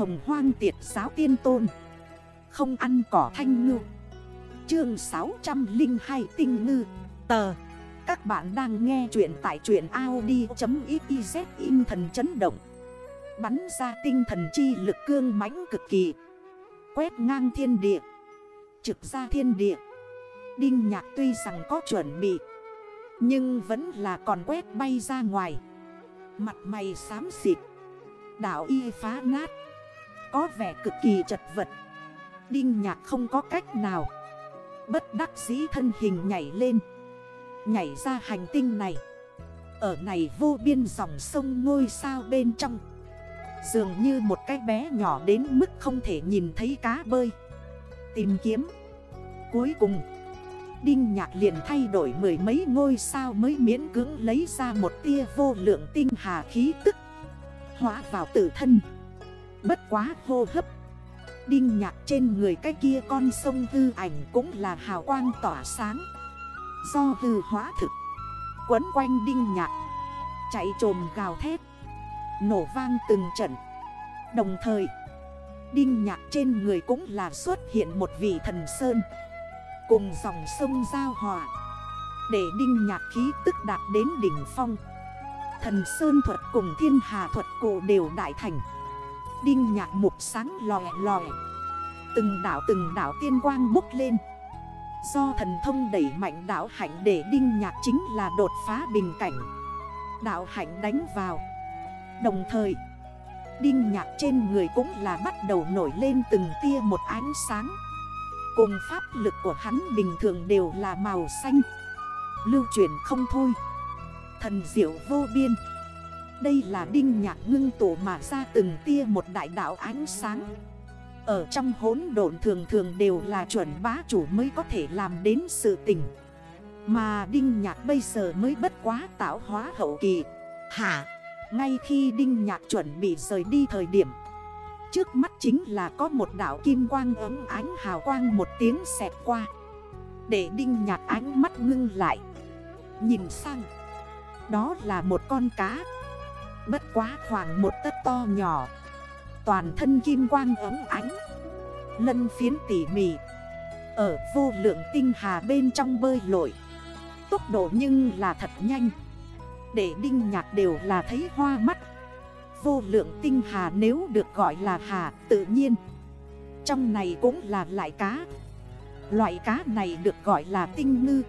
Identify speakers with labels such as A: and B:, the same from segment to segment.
A: hồng hoang tiệt giáo tiên tôn. Không ăn cỏ thanh ngư. Chương 602 tinh ngư. Tờ. Các bạn đang nghe chuyện tại chuyện Audi.xyz in thần chấn động. Bắn ra tinh thần chi lực cương mãnh cực kỳ. Quét ngang thiên địa. Trực ra thiên địa. Đinh nhạc tuy rằng có chuẩn bị, Nhưng vẫn là còn quét bay ra ngoài. Mặt mày xám xịt. Đảo y phá nát. Có vẻ cực kỳ chật vật. Đinh nhạc không có cách nào. Bất đắc dĩ thân hình nhảy lên. Nhảy ra hành tinh này. Ở này vô biên dòng sông ngôi sao bên trong. Dường như một cái bé nhỏ đến mức không thể nhìn thấy cá bơi. Tìm kiếm. Cuối cùng, Đinh nhạc liền thay đổi mười mấy ngôi sao mới miễn cưỡng lấy ra một tia vô lượng tinh hà khí tức. Hóa vào tử thân. Bất quá hô hấp. Đinh nhạc trên người cái kia con sông hư ảnh cũng là hào quang tỏa sáng. Do hư hóa thực. Quấn quanh đinh nhạc. Chạy trồm gào thét. Nổ vang từng trận. Đồng thời, Đinh nhạc trên người cũng là xuất hiện một vị thần sơn. Cùng dòng sông giao hòa. Để đinh nhạc khí tức đạt đến đỉnh phong. Thần Sơn thuật cùng thiên hà thuật cổ đều đại thành. Đinh nhạc mục sáng lòe lòe. Từng đảo từng đảo tiên quang bốc lên. Do thần thông đẩy mạnh đảo hạnh để đinh nhạc chính là đột phá bình cảnh. Đảo hạnh đánh vào. Đồng thời, Đinh nhạc trên người cũng là bắt đầu nổi lên từng tia một ánh sáng. Cùng pháp lực của hắn bình thường đều là màu xanh. Lưu chuyển không thôi. Thần diệu vô biên. Đây là đinh nhạc ngưng tổ mà ra từng tia một đại đạo ánh sáng. Ở trong hốn độn thường thường đều là chuẩn bá chủ mới có thể làm đến sự tình. Mà đinh nhạc bây giờ mới bất quá tạo hóa hậu kỳ. Hả? Ngay khi đinh nhạc chuẩn bị rời đi thời điểm Trước mắt chính là có một đảo kim quang ấm ánh hào quang một tiếng xẹt qua. Để đinh nhạc ánh mắt ngưng lại Nhìn sang Đó là một con cá Bất quá khoảng một tấc to nhỏ. Toàn thân kim quang ấm ánh. Lân phiến tỉ mỉ. Ở vô lượng tinh hà bên trong bơi lội. Tốc độ nhưng là thật nhanh. Để đinh nhạc đều là thấy hoa mắt. Vô lượng tinh hà nếu được gọi là hà, tự nhiên. Trong này cũng là loại cá. Loại cá này được gọi là tinh ngư.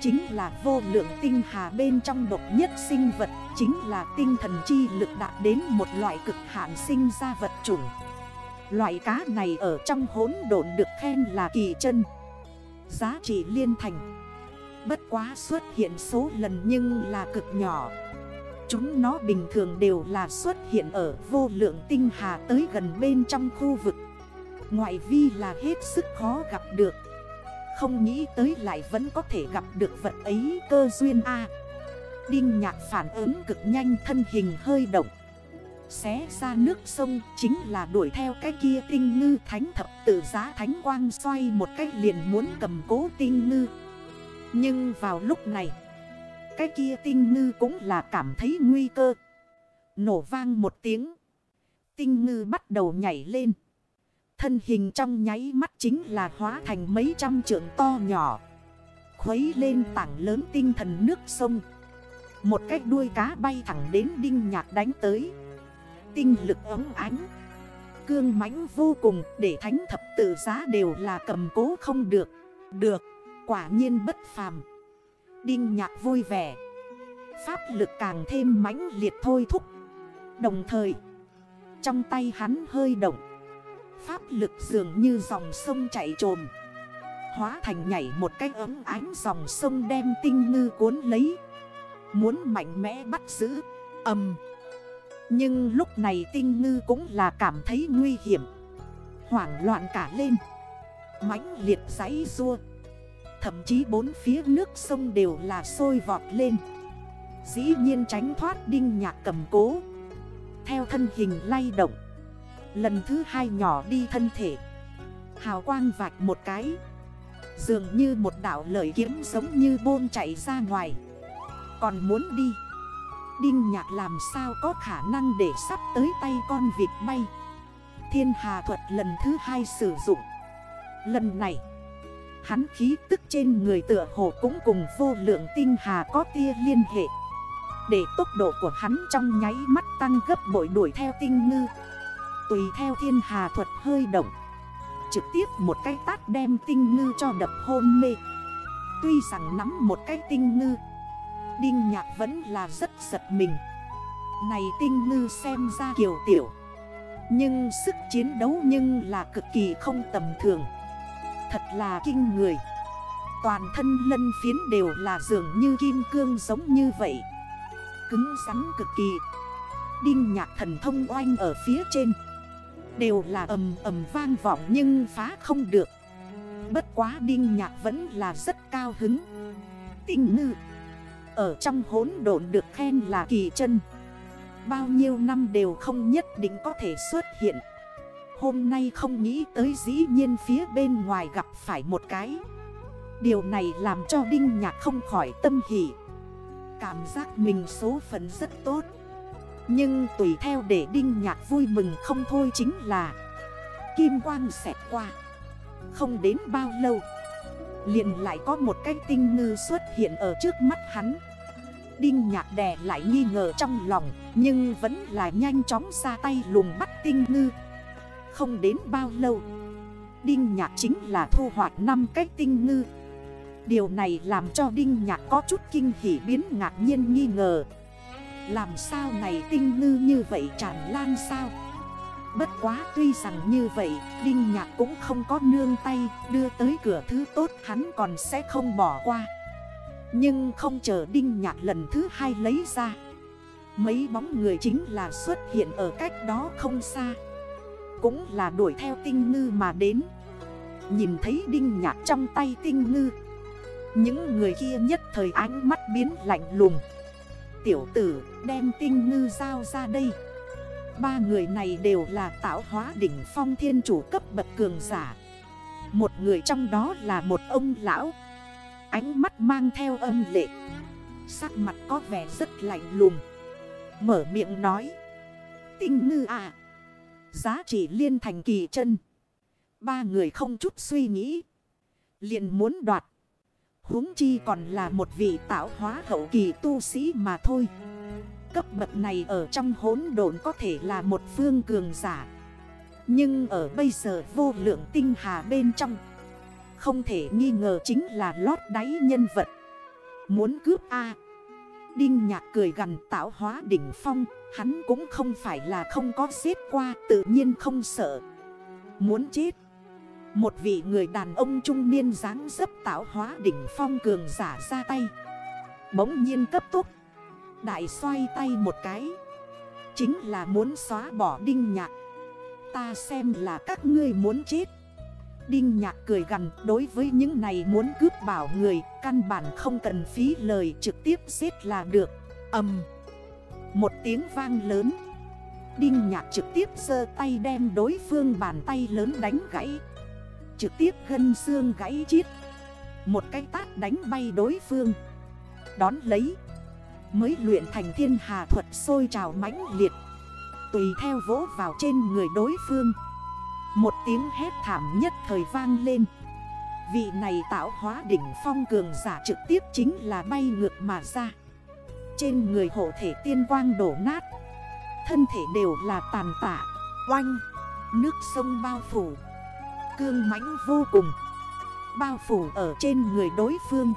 A: Chính là vô lượng tinh hà bên trong độc nhất sinh vật. Chính là tinh thần chi lực đạt đến một loại cực hạn sinh ra vật chủng Loại cá này ở trong hốn độn được khen là kỳ chân. Giá trị liên thành. Bất quá xuất hiện số lần nhưng là cực nhỏ. Chúng nó bình thường đều là xuất hiện ở vô lượng tinh hà tới gần bên trong khu vực. Ngoại vi là hết sức khó gặp được. Không nghĩ tới lại vẫn có thể gặp được vật ấy cơ duyên A. Đinh nhạc phản ứng cực nhanh, thân hình hơi động Xé ra nước sông, chính là đuổi theo cái kia tinh ngư thánh thập tự giá thánh quang xoay một cách liền muốn cầm cố tinh ngư Nhưng vào lúc này, cái kia tinh ngư cũng là cảm thấy nguy cơ. Nổ vang một tiếng. Tinh ngư bắt đầu nhảy lên. Thân hình trong nháy mắt chính là hóa thành mấy trăm trượng to nhỏ. Khuấy lên tảng lớn tinh thần nước sông. Một cái đuôi cá bay thẳng đến đinh nhạc đánh tới. Tinh lực ấm ánh. Cương mãnh vô cùng để thánh thập tự giá đều là cầm cố không được. Được, quả nhiên bất phàm. Đinh nhạc vui vẻ Pháp lực càng thêm mãnh liệt thôi thúc Đồng thời Trong tay hắn hơi động Pháp lực dường như dòng sông chạy trồm Hóa thành nhảy một cái ấm ánh dòng sông đem tinh ngư cuốn lấy Muốn mạnh mẽ bắt giữ. Âm Nhưng lúc này tinh ngư cũng là cảm thấy nguy hiểm. Hoảng loạn cả lên. Mãnh liệt giấy rua Thậm chí bốn phía nước sông đều là sôi vọt lên. Dĩ nhiên tránh thoát đinh nhạc cầm cố. Theo thân hình lay động. Lần thứ hai nhỏ đi thân thể. Hào quang vạch một cái. Dường như một đảo lợi kiếm giống như bôn chạy ra ngoài. Còn muốn đi. Đinh nhạc làm sao có khả năng để sắp tới tay con vịt bay? Thiên hà thuật lần thứ hai sử dụng. Lần này, Hắn khí tức trên người tựa hồ cũng cùng vô lượng tinh hà có tia liên hệ. Để tốc độ của hắn trong nháy mắt tăng gấp bội đuổi theo tinh ngư. Tùy theo thiên hà thuật hơi động, Trực tiếp một cái tát đem tinh ngư cho đập hôn mê. Tuy rằng nắm một cái tinh ngư Đinh nhạc vẫn là rất giật mình. Này tinh ngư xem ra kiều tiểu. Nhưng sức chiến đấu nhưng là cực kỳ không tầm thường. Thật là kinh người. Toàn thân lân phiến đều là dường như kim cương giống như vậy. Cứng rắn cực kỳ. Đinh nhạc thần thông oanh ở phía trên. Đều là ầm ầm vang vọng nhưng phá không được. Bất quá đinh nhạc vẫn là rất cao hứng. Tinh ngư. Ở trong hốn độn được khen là kỳ chân. Bao nhiêu năm đều không nhất định có thể xuất hiện. Hôm nay không nghĩ tới dĩ nhiên phía bên ngoài gặp phải một cái. Điều này làm cho Đinh Nhạc không khỏi tâm hỷ Cảm giác mình số phận rất tốt. Nhưng tùy theo để Đinh Nhạc vui mừng không thôi chính là Kim quang xẹt qua. Không đến bao lâu liền lại có một cái tinh ngư xuất hiện ở trước mắt hắn. Đinh nhạc đè lại nghi ngờ trong lòng, Nhưng vẫn là nhanh chóng ra tay lùng bắt tinh ngư. Không đến bao lâu, Đinh nhạc chính là thu hoạch 5 cái tinh ngư. Điều này làm cho Đinh nhạc có chút kinh hỉ biến ngạc nhiên nghi ngờ. Làm sao này tinh ngư như vậy tràn lan sao? Bất quá tuy rằng như vậy, Đinh nhạc cũng không có nương tay, Đưa tới cửa thứ tốt hắn còn sẽ không bỏ qua. Nhưng không chờ Đinh nhạc lần thứ hai lấy ra, Mấy bóng người chính là xuất hiện ở cách đó không xa. Cũng là đuổi theo tinh ngư mà đến. Nhìn thấy đinh nhạc trong tay tinh ngư, Những người kia nhất thời ánh mắt biến lạnh lùng. Tiểu tử, đem tinh ngư giao ra đây. Ba người này đều là tạo hóa đỉnh phong thiên chủ cấp bậc cường giả. Một người trong đó là một ông lão. Ánh mắt mang theo âm lệ. Sắc mặt có vẻ rất lạnh lùng. Mở miệng nói. Tinh ngư à. Giá trị liên thành kỳ chân. Ba người không chút suy nghĩ. Liền muốn đoạt. Huống chi còn là một vị tạo hóa hậu kỳ tu sĩ mà thôi. Cấp bậc này ở trong hốn độn có thể là một phương cường giả. Nhưng ở bây giờ vô lượng tinh hà bên trong, Không thể nghi ngờ chính là lót đáy nhân vật. Muốn cướp A. Đinh nhạc cười gần tạo hóa đỉnh phong, Hắn cũng không phải là không có xếp qua, tự nhiên không sợ. Muốn chết. Một vị người đàn ông trung niên dáng dấp tạo hóa đỉnh phong cường giả ra tay. Bỗng nhiên cấp tốc Đại xoay tay một cái. Chính là muốn xóa bỏ đinh nhạc. Ta xem là các ngươi muốn chết. Đinh nhạc cười gần đối với những này muốn cướp bảo người, Căn bản không cần phí lời, trực tiếp giết là được. Âm Một tiếng vang lớn. Đinh nhạc trực tiếp sơ tay đem đối phương bàn tay lớn đánh gãy. Trực tiếp gân xương gãy chiết Một cái tát đánh bay đối phương. Đón lấy Mới luyện thành thiên hà thuật sôi trào mãnh liệt. Tùy theo vỗ vào trên người đối phương Một tiếng hét thảm nhất thời vang lên. Vị này tạo hóa đỉnh phong cường giả trực tiếp chính là bay ngược mà ra. Trên người hộ thể tiên quang đổ nát Thân thể đều là tàn tạ, oanh, nước sông bao phủ Cương mãnh vô cùng. Bao phủ ở trên người đối phương.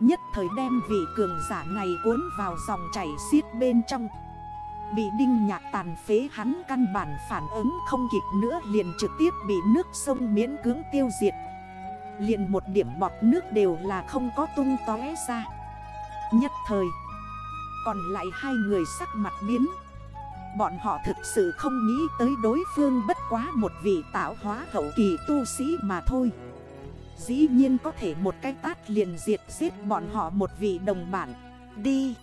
A: Nhất thời đem vị cường giả này cuốn vào dòng chảy xiết bên trong. Bị đinh nhạc tàn phế hắn căn bản phản ứng không kịp nữa liền trực tiếp bị nước sông miễn cưỡng tiêu diệt. Liền một điểm bọt nước đều là không có tung tóe ra. Nhất thời, Còn lại hai người sắc mặt biến. Bọn họ thực sự không nghĩ tới đối phương bất quá một vị tạo hóa hậu kỳ tu sĩ mà thôi. Dĩ nhiên có thể một cái tát liền diệt giết bọn họ một vị đồng bản. Đi.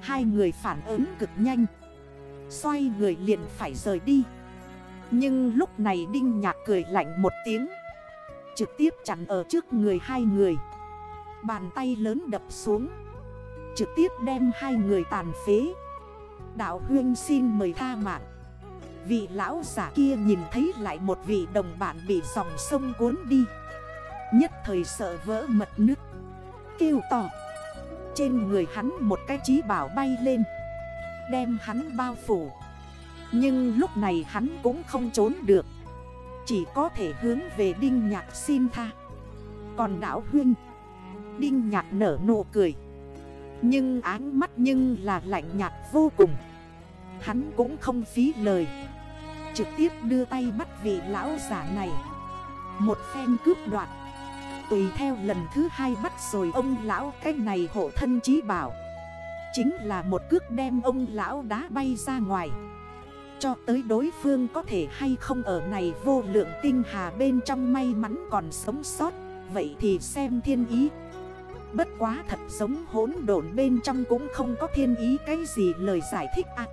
A: Hai người phản ứng cực nhanh. Xoay người liền phải rời đi. Nhưng lúc này Đinh Nhạc cười lạnh một tiếng. Trực tiếp chặn ở trước người hai người. Bàn tay lớn đập xuống. Trực tiếp đem hai người tàn phế. Đạo huyên xin mời tha mạng. Vị lão giả kia nhìn thấy lại một vị đồng bạn bị dòng sông cuốn đi. Nhất thời sợ vỡ mật nước Kêu to. Trên người hắn một cái trí bảo bay lên. Đem hắn bao phủ. Nhưng lúc này hắn cũng không trốn được. Chỉ có thể hướng về Đinh Nhạc xin tha. Còn đảo huyên Đinh Nhạc nở nụ cười. Nhưng áng mắt nhưng là lạnh nhạt vô cùng. Hắn cũng không phí lời. Trực tiếp đưa tay bắt vị lão giả này. Một phen cướp đoạt. Tùy theo lần thứ hai bắt rồi ông lão cái này hộ thân chí bảo. Chính là một cước đem ông lão đá bay ra ngoài. Cho tới đối phương có thể hay không ở này vô lượng tinh hà bên trong may mắn còn sống sót, Vậy thì xem thiên ý. Bất quá thật giống hốn độn bên trong cũng không có thiên ý cái gì lời giải thích ạ.